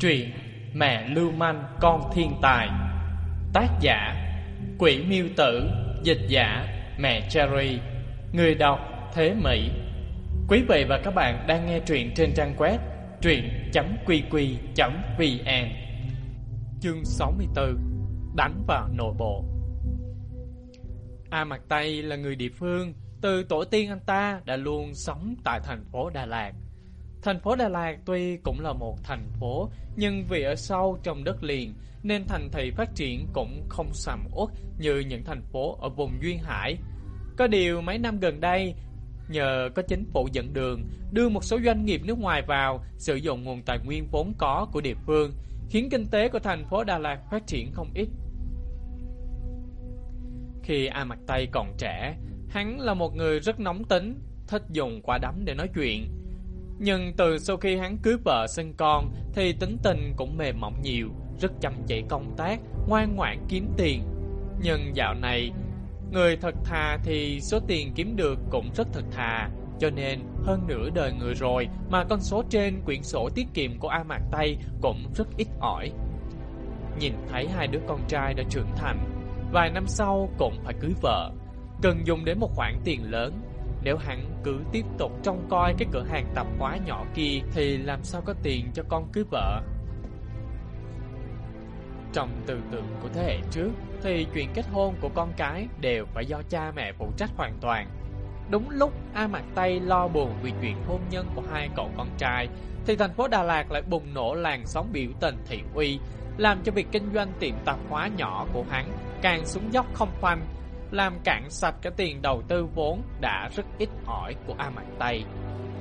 Truyện Mẹ Lưu Manh, Con Thiên Tài. Tác giả, Quỷ Miêu Tử. Dịch giả, Mẹ Cherry. Người đọc, Thế Mỹ. Quý vị và các bạn đang nghe truyện trên trang web truyện.qq.vn Chương 64 Đánh vào nội bộ. A Mặt Tây là người địa phương, Từ tổ tiên anh ta đã luôn sống tại thành phố Đà Lạt. Thành phố Đà Lạt tuy cũng là một thành phố, nhưng vì ở sâu trong đất liền, nên thành thị phát triển cũng không sầm uất như những thành phố ở vùng Duyên Hải. Có điều mấy năm gần đây, nhờ có chính phủ dẫn đường, đưa một số doanh nghiệp nước ngoài vào, sử dụng nguồn tài nguyên vốn có của địa phương, khiến kinh tế của thành phố Đà Lạt phát triển không ít. Khi A Mặt Tây còn trẻ, hắn là một người rất nóng tính, thích dùng quả đấm để nói chuyện. Nhưng từ sau khi hắn cưới vợ sinh con thì tính tình cũng mềm mỏng nhiều, rất chăm chỉ công tác, ngoan ngoãn kiếm tiền. Nhưng dạo này, người thật thà thì số tiền kiếm được cũng rất thật thà, cho nên hơn nửa đời người rồi mà con số trên quyển sổ tiết kiệm của A Mạc Tây cũng rất ít ỏi. Nhìn thấy hai đứa con trai đã trưởng thành, vài năm sau cũng phải cưới vợ, cần dùng đến một khoản tiền lớn nếu hắn cứ tiếp tục trông coi cái cửa hàng tạp hóa nhỏ kia, thì làm sao có tiền cho con cưới vợ? Trong tư tưởng của thế hệ trước, thì chuyện kết hôn của con cái đều phải do cha mẹ phụ trách hoàn toàn. Đúng lúc A Mạc Tây lo buồn vì chuyện hôn nhân của hai cậu con trai, thì thành phố Đà Lạt lại bùng nổ làn sóng biểu tình thị uy, làm cho việc kinh doanh tiệm tạp hóa nhỏ của hắn càng xuống dốc không phanh làm cạn sạch cái tiền đầu tư vốn đã rất ít ỏi của A Mạc Tây.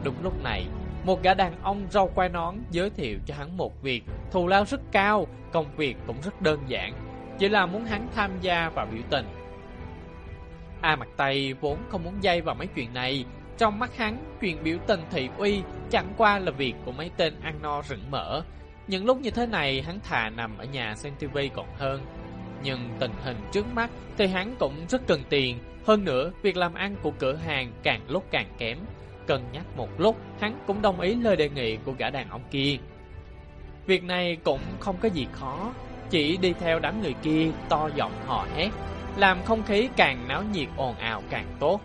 Đúng lúc này, một gã đàn ông râu quai nón giới thiệu cho hắn một việc, thù lao rất cao, công việc cũng rất đơn giản, chỉ là muốn hắn tham gia vào biểu tình. A Mạc Tây vốn không muốn dây vào mấy chuyện này, trong mắt hắn, chuyện biểu tình thị uy chẳng qua là việc của mấy tên ăn no rửng mỡ. Những lúc như thế này, hắn thà nằm ở nhà xem tivi còn hơn. Nhưng tình hình trước mắt thì hắn cũng rất cần tiền. Hơn nữa, việc làm ăn của cửa hàng càng lúc càng kém. Cân nhắc một lúc, hắn cũng đồng ý lời đề nghị của gã đàn ông kia. Việc này cũng không có gì khó, chỉ đi theo đám người kia to giọng hò hét, làm không khí càng náo nhiệt ồn ào càng tốt.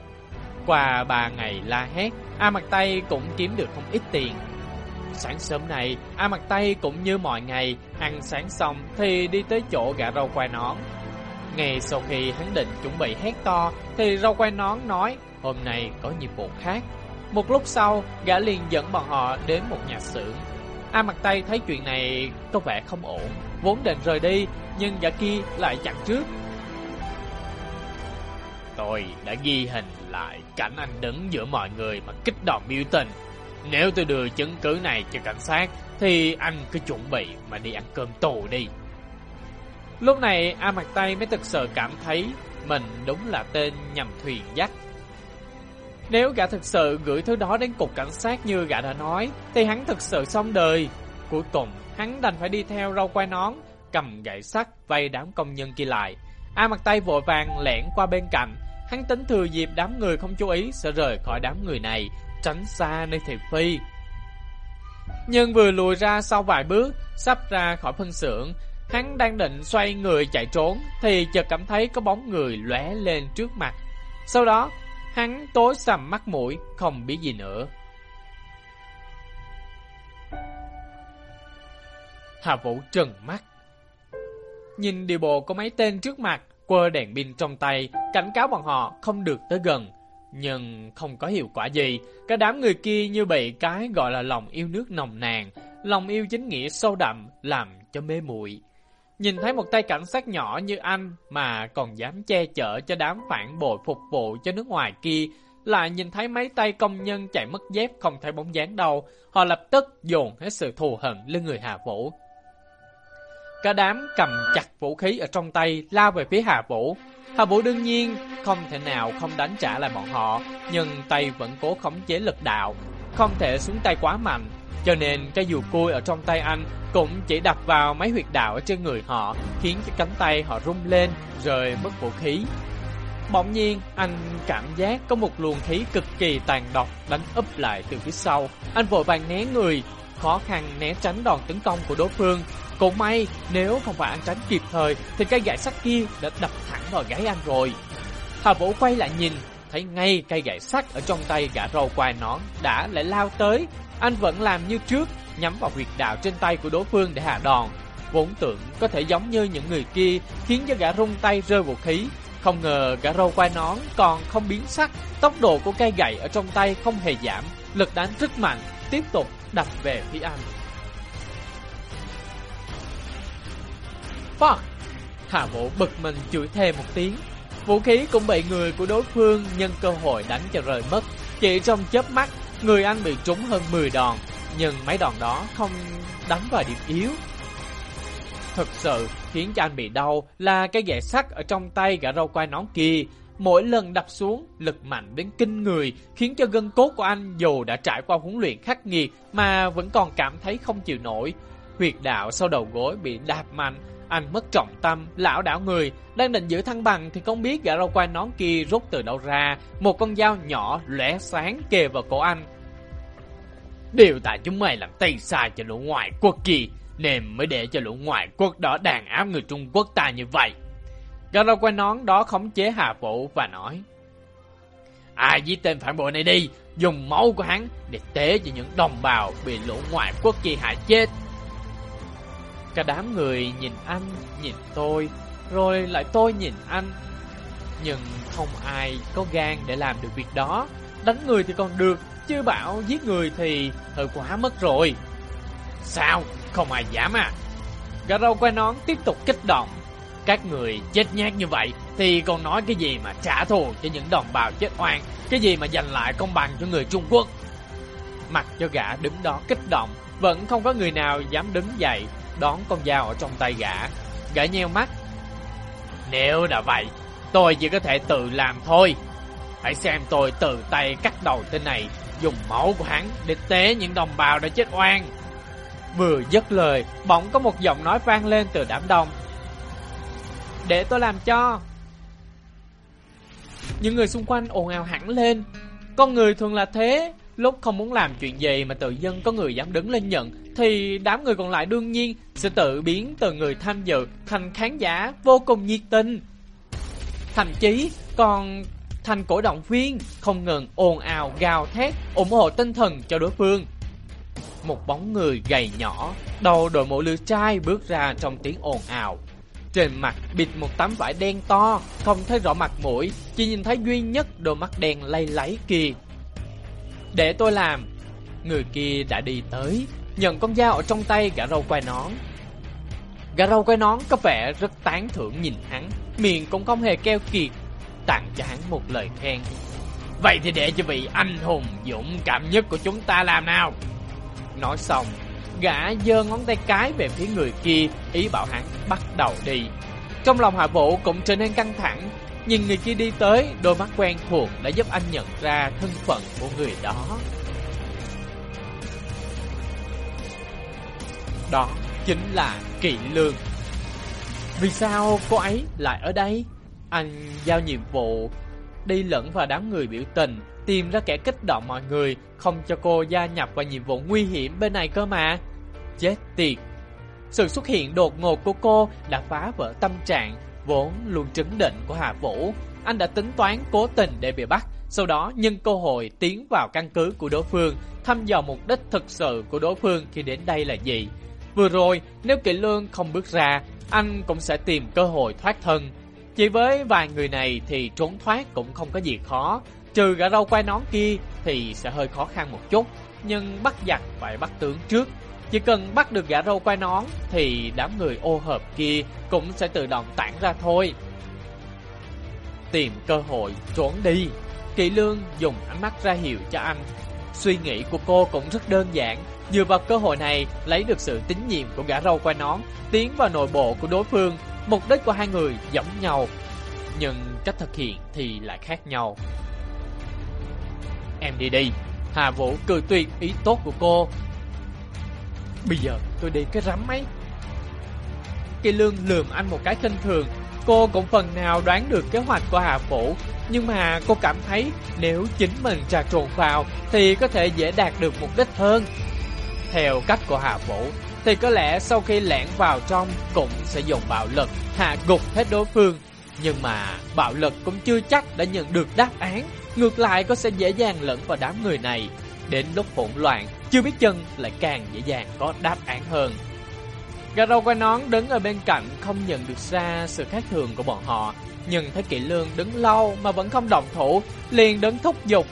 Qua ba ngày la hét, A Mặt Tây cũng kiếm được không ít tiền. Sáng sớm này, A Mặt Tây cũng như mọi ngày, ăn sáng xong thì đi tới chỗ gã rau quai nón. Ngay sau khi hắn định chuẩn bị hét to, thì rau quai nón nói hôm nay có nhiệm vụ khác. Một lúc sau, gã liền dẫn bọn họ đến một nhà xưởng. A Mặt Tây thấy chuyện này có vẻ không ổn, vốn định rời đi, nhưng gã kia lại chặn trước. Tôi đã ghi hình lại cảnh anh đứng giữa mọi người mà kích động biểu tình. Nếu tôi đưa chứng cứ này cho cảnh sát, Thì anh cứ chuẩn bị mà đi ăn cơm tù đi. Lúc này, A Mặt Tây mới thực sự cảm thấy Mình đúng là tên nhầm thuyền dắt. Nếu gã thực sự gửi thứ đó đến cục cảnh sát như gã đã nói, Thì hắn thực sự xong đời. Cuối cùng, hắn đành phải đi theo rau quai nón, Cầm gậy sắt vây đám công nhân kia lại. A Mặt Tây vội vàng lẻn qua bên cạnh. Hắn tính thừa dịp đám người không chú ý sẽ rời khỏi đám người này tránh xa nơi thị phi. Nhưng vừa lùi ra sau vài bước, sắp ra khỏi phân xưởng, hắn đang định xoay người chạy trốn, thì chợt cảm thấy có bóng người lóe lên trước mặt. Sau đó, hắn tối sầm mắt mũi, không biết gì nữa. Hà Vũ trừng mắt. Nhìn điều bộ có mấy tên trước mặt, quơ đèn pin trong tay, cảnh cáo bọn họ không được tới gần. Nhưng không có hiệu quả gì, cả đám người kia như bị cái gọi là lòng yêu nước nồng nàn, lòng yêu chính nghĩa sâu đậm làm cho mê muội. Nhìn thấy một tay cảnh sát nhỏ như anh mà còn dám che chở cho đám phản bội phục vụ cho nước ngoài kia, lại nhìn thấy mấy tay công nhân chạy mất dép không thấy bóng dáng đâu, họ lập tức dồn hết sự thù hận lên người Hà Vũ. Cả đám cầm chặt vũ khí ở trong tay lao về phía Hà Vũ, Hà Vũ đương nhiên không thể nào không đánh trả lại bọn họ, nhưng tay vẫn cố khống chế lực đạo, không thể xuống tay quá mạnh, cho nên cái dù cui ở trong tay anh cũng chỉ đập vào mấy huyệt đạo ở trên người họ, khiến cho cánh tay họ rung lên, rời mất vũ khí. Bỗng nhiên, anh cảm giác có một luồng khí cực kỳ tàn độc đánh úp lại từ phía sau. Anh vội vàng né người, khó khăn né tránh đòn tấn công của đối phương. Cũng may, nếu không phải anh tránh kịp thời, thì cây gậy sắt kia đã đập thẳng vào gáy anh rồi. Hà Vũ quay lại nhìn, thấy ngay cây gậy sắt ở trong tay gã râu quai nón đã lại lao tới. Anh vẫn làm như trước, nhắm vào huyệt đạo trên tay của đối phương để hạ đòn. Vốn tưởng có thể giống như những người kia, khiến cho gã rung tay rơi vũ khí. Không ngờ gã râu quai nón còn không biến sắc, tốc độ của cây gậy ở trong tay không hề giảm, lực đánh rất mạnh, tiếp tục đập về phía anh. Fuck! Hạ vũ bực mình chửi thêm một tiếng. Vũ khí cũng bị người của đối phương nhân cơ hội đánh cho rời mất. Chỉ trong chớp mắt, người anh bị trúng hơn 10 đòn, nhưng mấy đòn đó không đánh vào điểm yếu. Thực sự khiến cho anh bị đau là cái gậy sắt ở trong tay gã râu quai nón kia. Mỗi lần đập xuống, lực mạnh đến kinh người, khiến cho gân cốt của anh dù đã trải qua huấn luyện khắc nghiệt mà vẫn còn cảm thấy không chịu nổi. Huyệt đạo sau đầu gối bị đạp mạnh, anh mất trọng tâm, lão đảo người, đang định giữ thăng bằng thì không biết gã râu quai nón kia rút từ đâu ra, một con dao nhỏ lóe sáng kề vào cổ anh. Điều tại chúng mày làm tay sai cho lũ ngoại quốc kỳ, nên mới để cho lũ ngoại quốc đó đàn áp người Trung Quốc ta như vậy. Gã râu quai nón đó khống chế Hà Vũ và nói, Ai giết tên phản bội này đi, dùng máu của hắn để tế cho những đồng bào bị lũ ngoại quốc kỳ hại chết. Cả đám người nhìn anh, nhìn tôi, rồi lại tôi nhìn anh. Nhưng không ai có gan để làm được việc đó. Đánh người thì còn được, chứ bảo giết người thì hơi quá mất rồi. Sao? Không ai dám à? Gà râu quay nón tiếp tục kích động. Các người chết nhát như vậy thì còn nói cái gì mà trả thù cho những đồng bào chết oan, cái gì mà giành lại công bằng cho người Trung Quốc. Mặc cho gã đứng đó kích động, vẫn không có người nào dám đứng dậy đón con dao ở trong tay gã. Gã nheo mắt. Nếu đã vậy, tôi chỉ có thể tự làm thôi. Hãy xem tôi tự tay cắt đầu tên này, dùng máu của hắn để tế những đồng bào đã chết oan. Vừa dứt lời, bỗng có một giọng nói vang lên từ đám đông. Để tôi làm cho. Những người xung quanh ồn ào hẳn lên. Con người thường là thế, lúc không muốn làm chuyện gì mà tự dân có người dám đứng lên nhận thì đám người còn lại đương nhiên sẽ tự biến từ người tham dự thành khán giả vô cùng nhiệt tình. Thậm chí còn thành cổ động viên không ngừng ồn ào gào thét ủng hộ tinh thần cho đối phương. Một bóng người gầy nhỏ, đầu đội mũ lưỡi trai bước ra trong tiếng ồn ào. Trên mặt bịt một tấm vải đen to, không thấy rõ mặt mũi, chỉ nhìn thấy duy nhất đôi mắt đen lay láy kia. Để tôi làm. Người kia đã đi tới, nhận con dao ở trong tay gã râu quai nón. Gã râu quai nón có vẻ rất tán thưởng nhìn hắn, miệng cũng không hề keo kiệt, tặng cho hắn một lời khen. Vậy thì để cho vị anh hùng dũng cảm nhất của chúng ta làm nào. Nói xong, gã giơ ngón tay cái về phía người kia, ý bảo hắn bắt đầu đi. Trong lòng hạ vũ cũng trở nên căng thẳng, nhìn người kia đi tới, đôi mắt quen thuộc đã giúp anh nhận ra thân phận của người đó. Đó chính là Kỵ Lương Vì sao cô ấy lại ở đây? Anh giao nhiệm vụ đi lẫn vào đám người biểu tình Tìm ra kẻ kích động mọi người Không cho cô gia nhập vào nhiệm vụ nguy hiểm bên này cơ mà Chết tiệt Sự xuất hiện đột ngột của cô đã phá vỡ tâm trạng Vốn luôn trấn định của Hà Vũ Anh đã tính toán cố tình để bị bắt Sau đó nhân cơ hội tiến vào căn cứ của đối phương Thăm dò mục đích thực sự của đối phương khi đến đây là gì Vừa rồi, nếu Kỵ Lương không bước ra, anh cũng sẽ tìm cơ hội thoát thân. Chỉ với vài người này thì trốn thoát cũng không có gì khó. Trừ gã râu quay nón kia thì sẽ hơi khó khăn một chút. Nhưng bắt giặc phải bắt tướng trước. Chỉ cần bắt được gã râu quai nón thì đám người ô hợp kia cũng sẽ tự động tản ra thôi. Tìm cơ hội trốn đi. Kỵ Lương dùng ánh mắt ra hiệu cho anh. Suy nghĩ của cô cũng rất đơn giản Dựa vào cơ hội này, lấy được sự tín nhiệm của gã râu quai nón, Tiến vào nội bộ của đối phương Mục đích của hai người giống nhau, Nhưng cách thực hiện thì lại khác nhau Em đi đi Hà Vũ cười tuyệt ý tốt của cô Bây giờ tôi đi cái rắm ấy. Kỳ lương lườm anh một cái khinh thường. Cô cũng phần nào đoán được kế hoạch của Hà Phủ. Nhưng mà cô cảm thấy Nếu chính mình trà trộn vào Thì có thể dễ đạt được mục đích hơn. Theo cách của Hà Phủ thì có lẽ sau khi lẻn vào trong cũng sẽ dùng bạo lực hạ gục hết đối phương. Nhưng mà bạo lực cũng chưa chắc đã nhận được đáp án, ngược lại có sẽ dễ dàng lẫn vào đám người này. Đến lúc hỗn loạn, chưa biết chân lại càng dễ dàng có đáp án hơn. Gà râu quay nón đứng ở bên cạnh không nhận được ra sự khác thường của bọn họ. Nhưng thấy Kỵ Lương đứng lâu mà vẫn không động thủ, liền đứng thúc giục.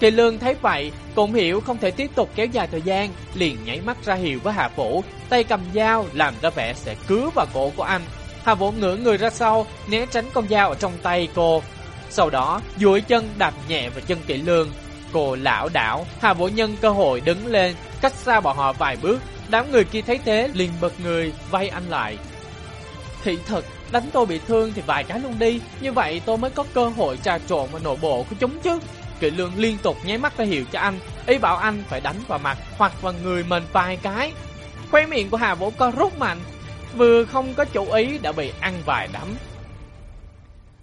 Kỵ Lương thấy vậy, cũng hiểu không thể tiếp tục kéo dài thời gian, liền nhảy mắt ra hiệu với Hạ Vũ, tay cầm dao làm ra vẻ sẽ cứa vào cổ của anh. Hạ Vũ ngửa người ra sau, né tránh con dao ở trong tay cô. Sau đó, duỗi chân đạp nhẹ vào chân Kỵ Lương. Cô lão đảo, hà Vũ nhân cơ hội đứng lên, cách xa bọn họ vài bước, Đám người kia thấy thế liền bật người vay anh lại. Thị thật Đánh tôi bị thương thì vài cái luôn đi. Như vậy tôi mới có cơ hội trà trộn vào nội bộ của chúng chứ. Kỵ lương liên tục nháy mắt ra hiệu cho anh Ý bảo anh phải đánh vào mặt Hoặc vào người mình vài cái. Khóe miệng của Hà Vũ co rút mạnh Vừa không có chủ ý đã bị ăn vài đấm.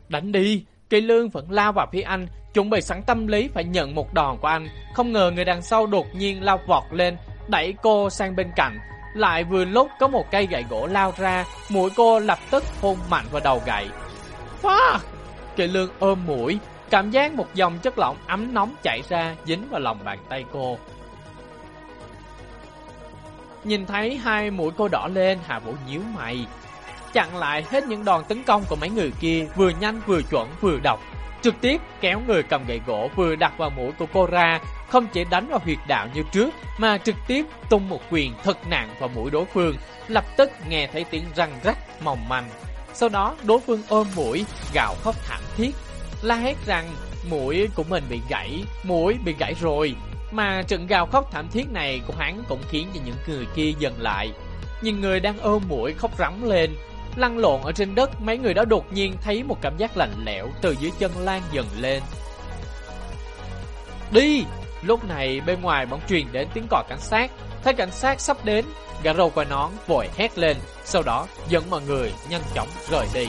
Đánh đi Kỳ lương vẫn lao vào phía anh Chuẩn bị sẵn tâm lý phải nhận một đòn của anh Không ngờ người đằng sau đột nhiên lao vọt lên đẩy cô sang bên cạnh. Lại vừa lúc có một cây gậy gỗ lao ra, mũi cô lập tức hôn mạnh vào đầu gậy. Fuck Kỳ lương ôm mũi, cảm giác một dòng chất lỏng ấm nóng chảy ra dính vào lòng bàn tay cô. Nhìn thấy hai mũi cô đỏ lên, Hạ Vũ nhíu mày. Chặn lại hết những đòn tấn công của mấy người kia, vừa nhanh vừa chuẩn vừa độc. Trực tiếp kéo người cầm gậy gỗ vừa đặt vào mũi của cô ra, không chỉ đánh vào huyệt đạo như trước, mà trực tiếp tung một quyền thật nặng vào mũi đối phương, lập tức nghe thấy tiếng răng rắc mỏng manh. Sau đó đối phương ôm mũi, gào khóc thảm thiết, la hét rằng mũi của mình bị gãy, mũi bị gãy rồi. Mà trận gào khóc thảm thiết này của hắn cũng khiến cho những người kia dừng lại. Nhìn người đang ôm mũi khóc rắm lên, lăn lộn ở trên đất, mấy người đó đột nhiên thấy một cảm giác lạnh lẽo từ dưới chân lan dần lên. Đi! Lúc này bên ngoài bỗng truyền đến tiếng còi cảnh sát. Thấy cảnh sát sắp đến, gã râu qua nón vội hét lên, sau đó dẫn mọi người nhanh chóng rời đi.